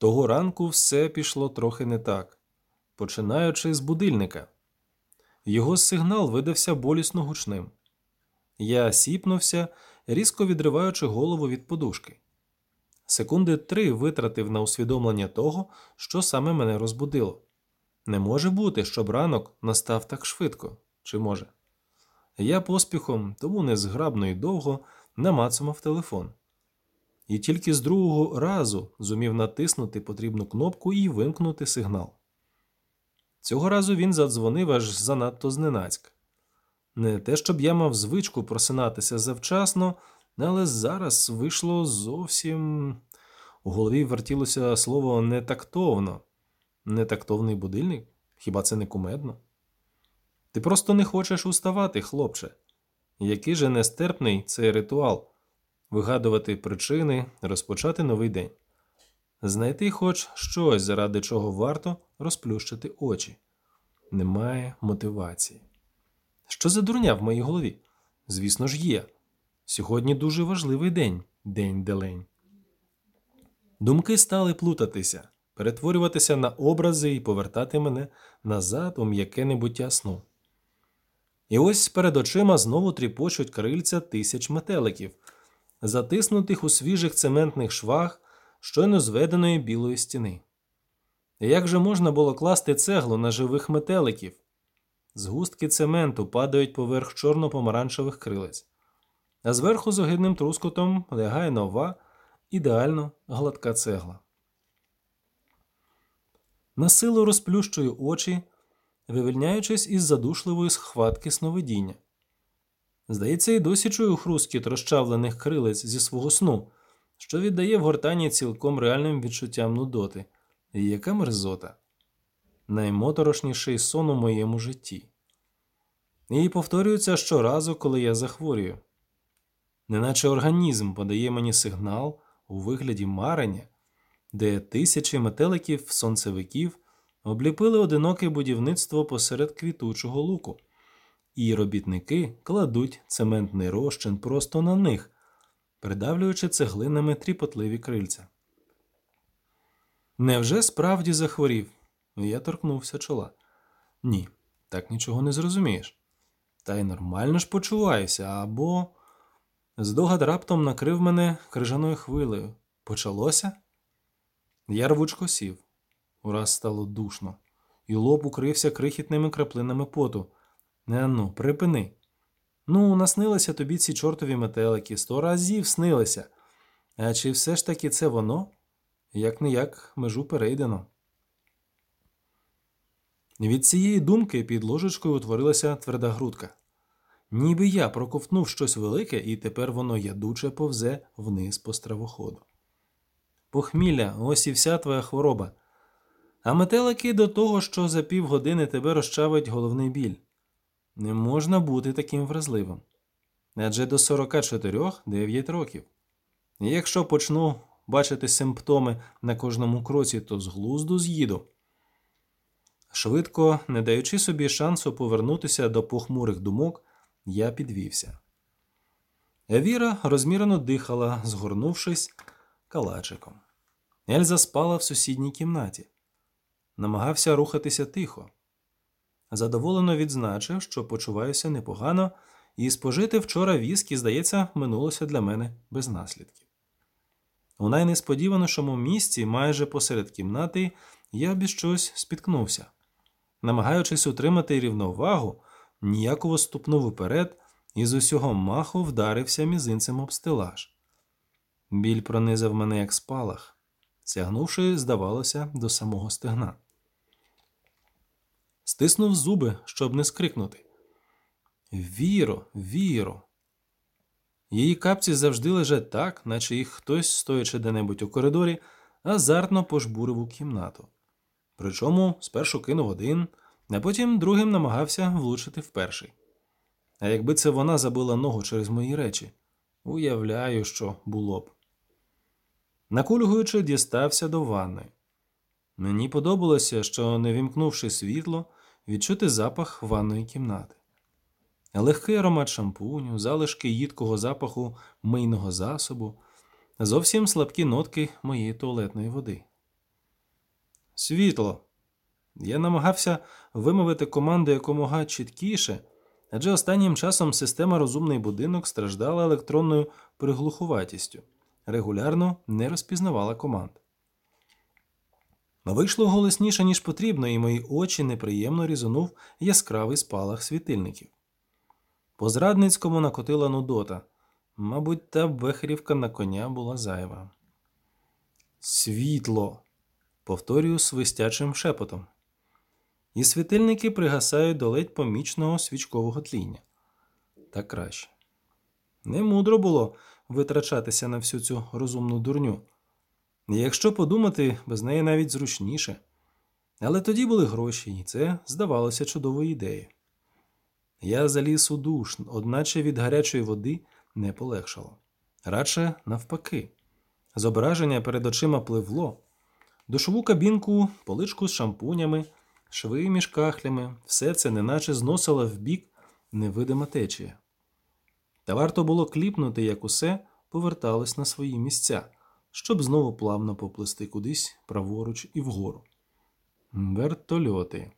Того ранку все пішло трохи не так, починаючи з будильника. Його сигнал видався болісно гучним. Я сіпнувся, різко відриваючи голову від подушки. Секунди три витратив на усвідомлення того, що саме мене розбудило. Не може бути, щоб ранок настав так швидко, чи може? Я поспіхом, тому незграбно і довго намацував телефон. І тільки з другого разу зумів натиснути потрібну кнопку і вимкнути сигнал. Цього разу він задзвонив аж занадто зненацька. Не те, щоб я мав звичку просинатися завчасно, але зараз вийшло зовсім. У голові вертілося слово нетактовно. Нетактовний будильник? Хіба це не кумедно? Ти просто не хочеш уставати, хлопче. Який же нестерпний цей ритуал вигадувати причини, розпочати новий день, знайти хоч щось, заради чого варто розплющити очі. Немає мотивації. Що за дурня в моїй голові? Звісно ж, є. Сьогодні дуже важливий день, день делень. Думки стали плутатися, перетворюватися на образи і повертати мене назад у м'яке небуття сну. І ось перед очима знову тріпочуть крильця тисяч метеликів, затиснутих у свіжих цементних швах щойно зведеної білої стіни. Як же можна було класти цеглу на живих метеликів? Згустки цементу падають поверх чорно-помаранчевих крилець, а зверху з огидним трускотом лягає нова, ідеально гладка цегла. Насилу розплющую очі, вивільняючись із задушливої схватки сновидіння. Здається, і досі чую хрусткіт розчавлених крилець зі свого сну, що віддає в гортані цілком реальним відчуттям нудоти. І яка мерзота! Наймоторошніший сон у моєму житті. І повторюється щоразу, коли я захворюю. Неначе організм подає мені сигнал у вигляді марення, де тисячі метеликів сонцевиків обліпили одиноке будівництво посеред квітучого луку і робітники кладуть цементний розчин просто на них, придавлюючи цеглинами тріпотливі крильця. Невже справді захворів? Я торкнувся чола. Ні, так нічого не зрозумієш. Та й нормально ж почуваюся, або. Здогад раптом накрив мене крижаною хвилею. Почалося? Я рвучко сів. Ураз стало душно, і лоб укрився крихітними краплинами поту. Не ну, припини. Ну, наснилися тобі ці чортові метелики, сто разів снилися. А чи все ж таки це воно? Як не як межу перейдено. Від цієї думки під ложечкою утворилася тверда грудка. Ніби я проковтнув щось велике, і тепер воно ядуче повзе вниз по стравоходу. Похмілля, ось і вся твоя хвороба. А метелики до того, що за півгодини тебе розчавить головний біль. Не можна бути таким вразливим. Адже до 44 9 років. І якщо почну бачити симптоми на кожному кроці, то з глузду з'їду. Швидко, не даючи собі шансу повернутися до похмурих думок, я підвівся. Евіра розмірено дихала, згорнувшись калачиком. Ельза спала в сусідній кімнаті, намагався рухатися тихо задоволено відзначив, що почуваюся непогано, і спожити вчора віскі, здається, минулося для мене без наслідків. У найнесподіванішому місці, майже посеред кімнати, я без щось спіткнувся, намагаючись утримати рівновагу, ніяково ступнув уперед і з усього маху вдарився мізинцем об стелаж. Біль пронизав мене як спалах, сягнувши, здавалося, до самого стегна стиснув зуби, щоб не скрикнути. Віро, віро. Її капці завжди лежать так, наче їх хтось, стоячи де-небудь у коридорі, азартно пожбурив у кімнату. Причому спершу кинув один, а потім другим намагався влучити в перший. А якби це вона забила ногу через мої речі, уявляю, що було б. Накульгуючи, дістався до ванни. Мені подобалося, що, не вімкнувши світло, відчути запах ванної кімнати. Легкий аромат шампуню, залишки їдкого запаху мийного засобу, зовсім слабкі нотки моєї туалетної води. Світло. Я намагався вимовити команду якомога чіткіше, адже останнім часом система розумний будинок страждала електронною приглухуватістю, регулярно не розпізнавала команд. Вийшло голосніше, ніж потрібно, і мої очі неприємно різонув яскравий спалах світильників. По зрадницькому накотила нудота. Мабуть, та бехерівка на коня була зайва. Світло. повторюю свистячим шепотом. І світильники пригасають до ледь помічного свічкового тління. Так краще. Не мудро було витрачатися на всю цю розумну дурню. Якщо подумати, без неї навіть зручніше. Але тоді були гроші, і це здавалося чудовою ідеєю. Я заліз у душ, одначе від гарячої води не полегшало. Радше навпаки. Зображення перед очима пливло, душову кабінку, поличку з шампунями, шви між кахлями, все це неначе зносило в бік невидима течія. Та варто було кліпнути, як усе поверталось на свої місця, щоб знову плавно поплисти кудись праворуч і вгору. Вертольоти.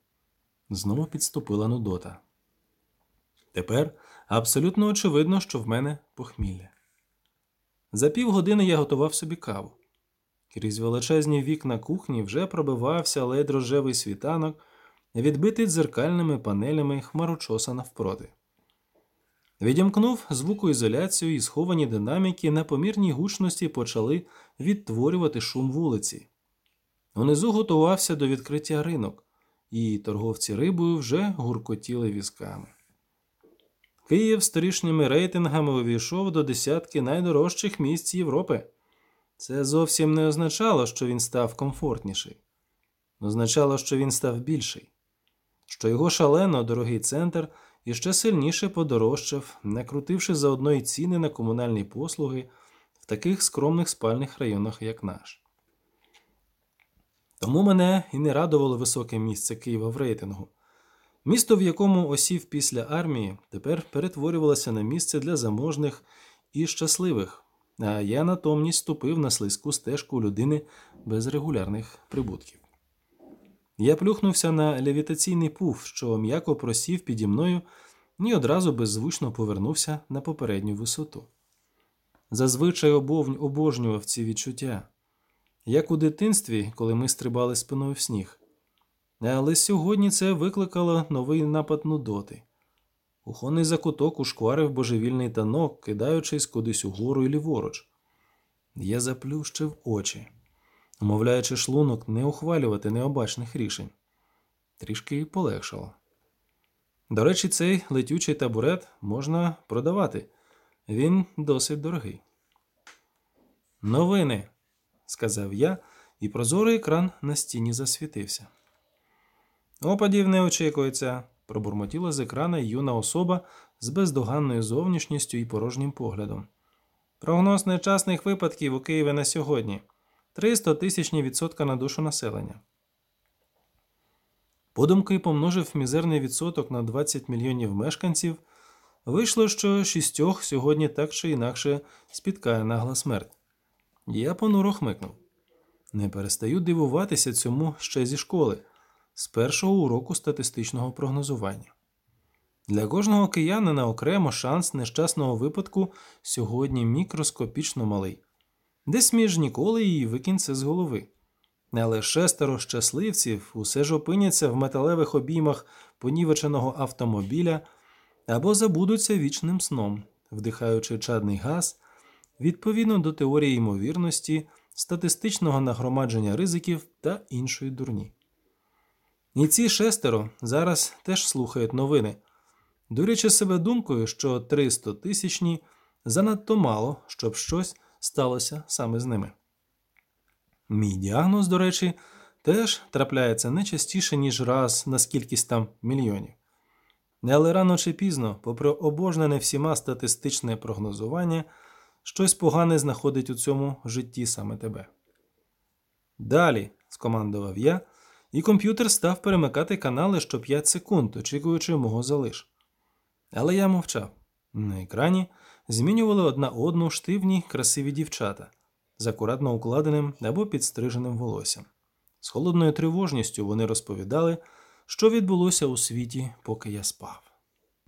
Знову підступила Нудота. Тепер абсолютно очевидно, що в мене похмілля. За півгодини я готував собі каву. Крізь величезні вікна кухні вже пробивався ледь рожевий світанок, відбитий дзеркальними панелями хмарочоса навпроти. Відімкнув звукоізоляцію і сховані динаміки на помірній гучності почали відтворювати шум вулиці. Унизу готувався до відкриття ринок, і торговці рибою вже гуркотіли візками. Київ з торішніми рейтингами увійшов до десятки найдорожчих місць Європи. Це зовсім не означало, що він став комфортніший. Означало, що він став більший, що його шалено дорогий центр іще сильніше подорожчав, накрутивши заодно й ціни на комунальні послуги в таких скромних спальних районах, як наш. Тому мене і не радувало високе місце Києва в рейтингу. Місто, в якому осів після армії, тепер перетворювалося на місце для заможних і щасливих, а я натомність ступив на слизьку стежку людини без регулярних прибутків. Я плюхнувся на левітаційний пуф, що м'яко просів піді мною, і одразу беззвучно повернувся на попередню висоту. Зазвичай обожнював ці відчуття, як у дитинстві, коли ми стрибали спиною в сніг. Але сьогодні це викликало новий напад нудоти. Кухонний закуток ушкварив божевільний танок, кидаючись кудись угору і ліворуч. Я заплющив очі, умовляючи шлунок не ухвалювати необачних рішень. Трішки полегшало. До речі, цей летючий табурет можна продавати. Він досить дорогий. Новини, сказав я, і прозорий екран на стіні засвітився. Опадів не очікується, пробурмотіла з екрана юна особа з бездоганною зовнішністю і порожнім поглядом. Прогноз нечасних випадків у Києві на сьогодні 300 тисячні відсотка на душу населення. Подумки помножив мізерний відсоток на 20 мільйонів мешканців. Вийшло, що шістьох сьогодні так чи інакше спіткає нагла смерть. Я понуро хмикнув. Не перестаю дивуватися цьому ще зі школи з першого уроку статистичного прогнозування. Для кожного киянина окремо шанс нещасного випадку сьогодні мікроскопічно малий, десь між ніколи і викинь це з голови. Але шестеро щасливців усе ж опиняться в металевих обіймах понівеченого автомобіля або забудуться вічним сном, вдихаючи чадний газ відповідно до теорії ймовірності, статистичного нагромадження ризиків та іншої дурні. І ці шестеро зараз теж слухають новини, дурячи себе думкою, що 300 тисячні занадто мало, щоб щось сталося саме з ними. Мій діагноз, до речі, теж трапляється не частіше, ніж раз на скількись там мільйонів. Але рано чи пізно, попри обожнене всіма статистичне прогнозування, щось погане знаходить у цьому житті саме тебе. Далі, скомандував я і комп'ютер став перемикати канали що 5 секунд, очікуючи мого залиш. Але я мовчав. На екрані змінювали одна одну штивні красиві дівчата з акуратно укладеним або підстриженим волоссям. З холодною тривожністю вони розповідали, що відбулося у світі, поки я спав.